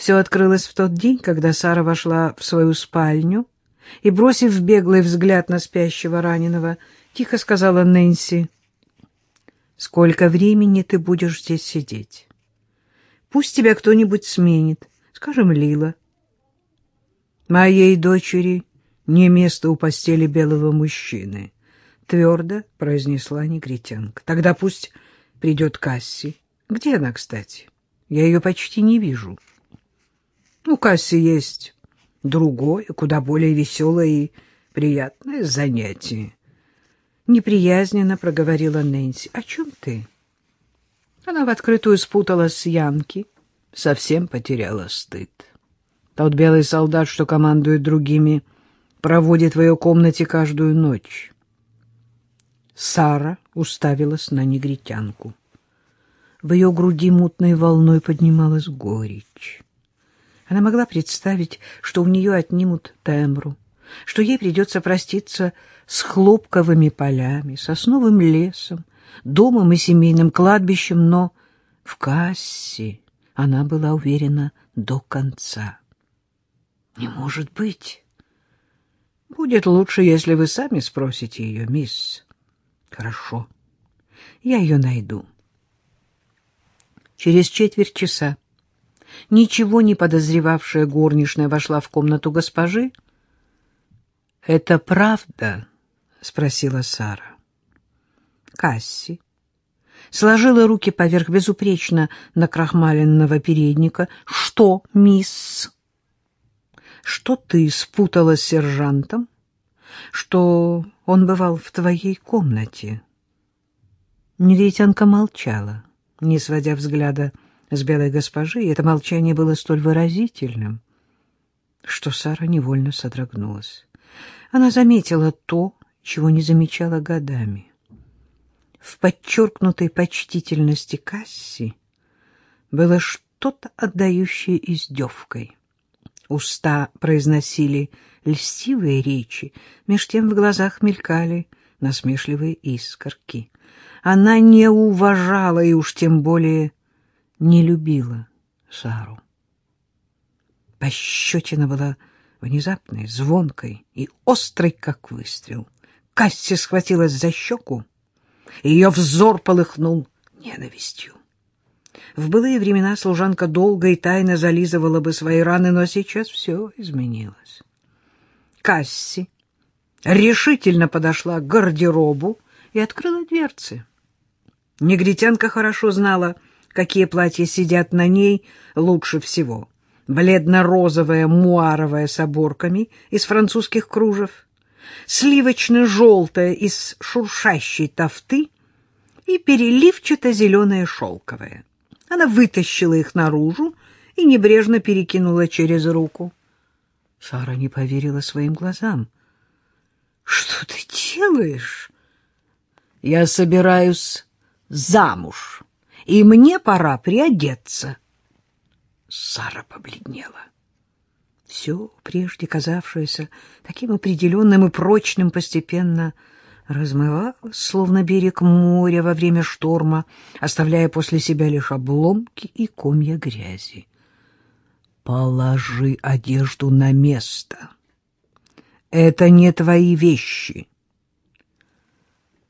Все открылось в тот день, когда Сара вошла в свою спальню и, бросив беглый взгляд на спящего раненого, тихо сказала Нэнси, «Сколько времени ты будешь здесь сидеть? Пусть тебя кто-нибудь сменит, скажем, Лила. Моей дочери не место у постели белого мужчины», — твердо произнесла негритянка. «Тогда пусть придет Касси. Где она, кстати? Я ее почти не вижу». «У Касси есть другое, куда более веселое и приятное занятие. Неприязненно проговорила Нэнси. — О чем ты? Она в открытую спуталась с Янки, совсем потеряла стыд. Тот белый солдат, что командует другими, проводит в ее комнате каждую ночь. Сара уставилась на негритянку. В ее груди мутной волной поднималась горечь. Она могла представить, что у нее отнимут тембру, что ей придется проститься с хлопковыми полями, сосновым лесом, домом и семейным кладбищем, но в кассе она была уверена до конца. «Не может быть!» «Будет лучше, если вы сами спросите ее, мисс». «Хорошо, я ее найду». Через четверть часа ничего не подозревавшая горничная вошла в комнату госпожи. — Это правда? — спросила Сара. Касси сложила руки поверх безупречно накрахмаленного передника. — Что, мисс? — Что ты спутала с сержантом? Что он бывал в твоей комнате? Негритянка молчала, не сводя взгляда с белой госпожи, и это молчание было столь выразительным, что Сара невольно содрогнулась. Она заметила то, чего не замечала годами. В подчеркнутой почтительности Касси было что-то отдающее издевкой. Уста произносили льстивые речи, меж тем в глазах мелькали насмешливые искорки. Она не уважала и уж тем более не любила Сару. Пощечина была внезапной, звонкой и острой, как выстрел. Касси схватилась за щеку, и ее взор полыхнул ненавистью. В былые времена служанка долго и тайно зализывала бы свои раны, но сейчас все изменилось. Касси решительно подошла к гардеробу и открыла дверцы. Негритянка хорошо знала, какие платья сидят на ней лучше всего. Бледно-розовое муаровое с оборками из французских кружев, сливочно-желтое из шуршащей тофты и переливчато-зеленое шелковое. Она вытащила их наружу и небрежно перекинула через руку. Сара не поверила своим глазам. — Что ты делаешь? — Я собираюсь замуж и мне пора приодеться. Сара побледнела. Все, прежде казавшееся таким определенным и прочным, постепенно размывалось, словно берег моря во время шторма, оставляя после себя лишь обломки и комья грязи. «Положи одежду на место. Это не твои вещи.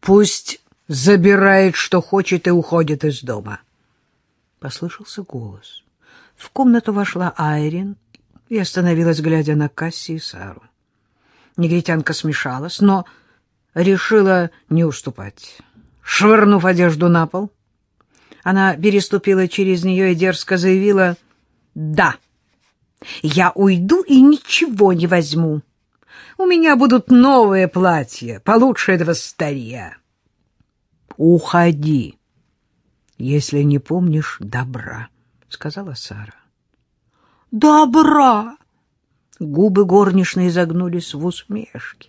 Пусть забирает, что хочет, и уходит из дома. Послышался голос. В комнату вошла Айрин и остановилась, глядя на Касси и Сару. Негритянка смешалась, но решила не уступать. Швырнув одежду на пол, она переступила через нее и дерзко заявила «Да, я уйду и ничего не возьму. У меня будут новые платья, получше этого старья». Уходи, если не помнишь добра, — сказала Сара. — Добра! Губы горничной загнулись в усмешке.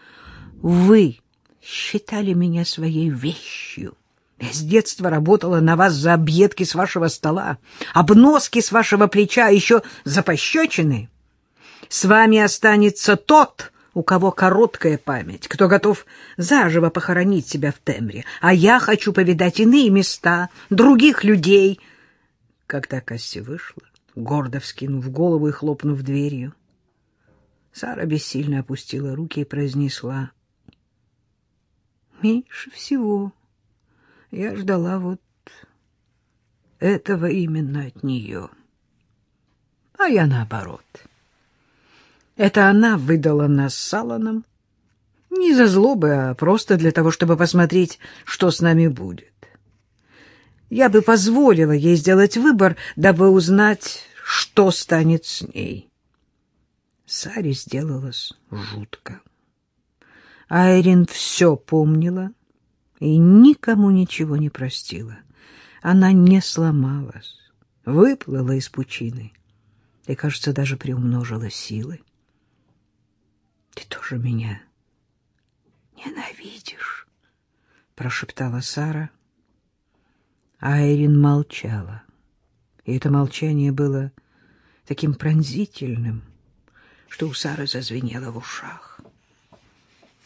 — Вы считали меня своей вещью. Я с детства работала на вас за объедки с вашего стола, обноски с вашего плеча, а еще за пощечины. С вами останется тот, у кого короткая память, кто готов заживо похоронить себя в Темре, а я хочу повидать иные места, других людей. Когда Касси вышла, гордо вскинув голову и хлопнув дверью. Сара бессильно опустила руки и произнесла. «Меньше всего я ждала вот этого именно от нее. А я наоборот. Это она выдала нас с Саланом не за злобы, а просто для того, чтобы посмотреть, что с нами будет. Я бы позволила ей сделать выбор, дабы узнать, что станет с ней. Саре сделалось жутко. Айрин все помнила и никому ничего не простила. Она не сломалась, выплыла из пучины и, кажется, даже приумножила силы. — Ты тоже меня ненавидишь? — прошептала Сара. Айрин молчала, и это молчание было таким пронзительным, что у Сары зазвенело в ушах.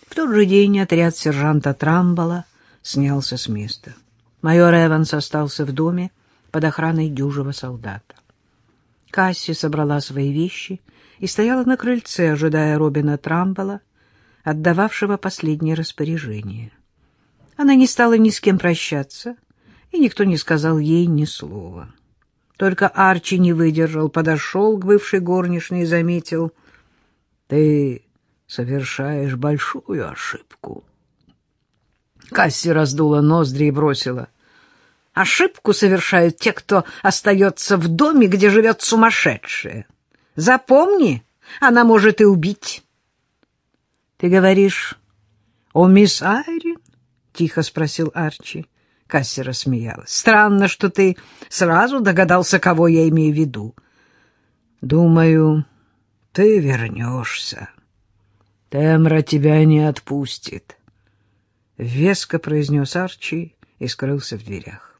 В тот же день отряд сержанта Трамбола снялся с места. Майор Эванс остался в доме под охраной дюжего солдата. Касси собрала свои вещи и стояла на крыльце, ожидая Робина Трамбола, отдававшего последнее распоряжение. Она не стала ни с кем прощаться, и никто не сказал ей ни слова. Только Арчи не выдержал, подошел к бывшей горничной и заметил — ты совершаешь большую ошибку. Касси раздула ноздри и бросила. Ошибку совершают те, кто остается в доме, где живет сумасшедшая. Запомни, она может и убить. — Ты говоришь о мисс Айрин? — тихо спросил Арчи. Касси рассмеялась. — Странно, что ты сразу догадался, кого я имею в виду. — Думаю, ты вернешься. Темра тебя не отпустит. Веско произнес Арчи и скрылся в дверях.